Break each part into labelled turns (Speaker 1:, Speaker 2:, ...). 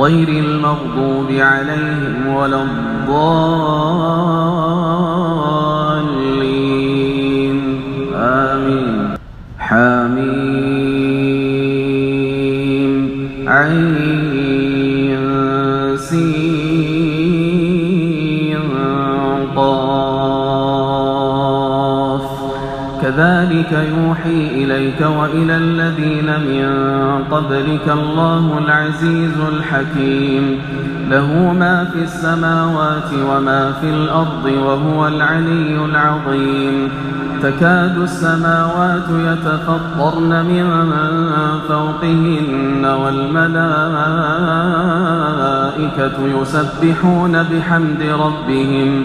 Speaker 1: غير المغضوب عليهم ولا الضالين. آمين. حميم. عين سين قاف. كذلك يوحي إليك وإلى الذين من قبلك الله العزيز الحكيم. له ما في السماوات وما في الأرض وهو العلي العظيم. تكاد السماوات يتفطرن من فوقهن والملائكة يسبحون بحمد ربهم.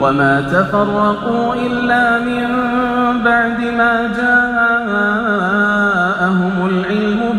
Speaker 1: وما تفرقوا إلا من بعد ما جاءهم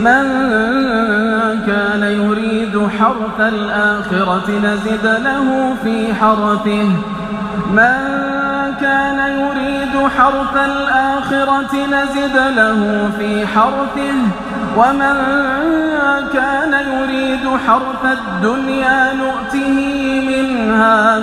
Speaker 1: من كان يريد حرث الآخرة نزد له في حرثه. من كان يريد حرث الآخرة نزد له في حرثه. ومن كان يريد حرث الدنيا نؤته منها.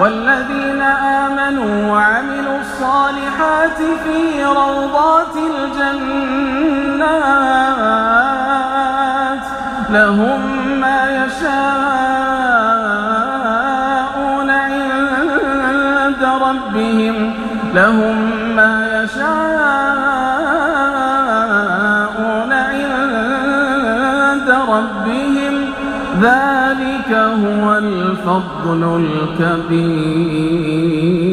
Speaker 1: والذين آمنوا وعملوا الصالحات في روضات الجنات لهم ما يشاءون عند ربهم لهم ما يشاءون عند ربهم ذلك هو الفضل الكبير.